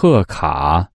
贺卡。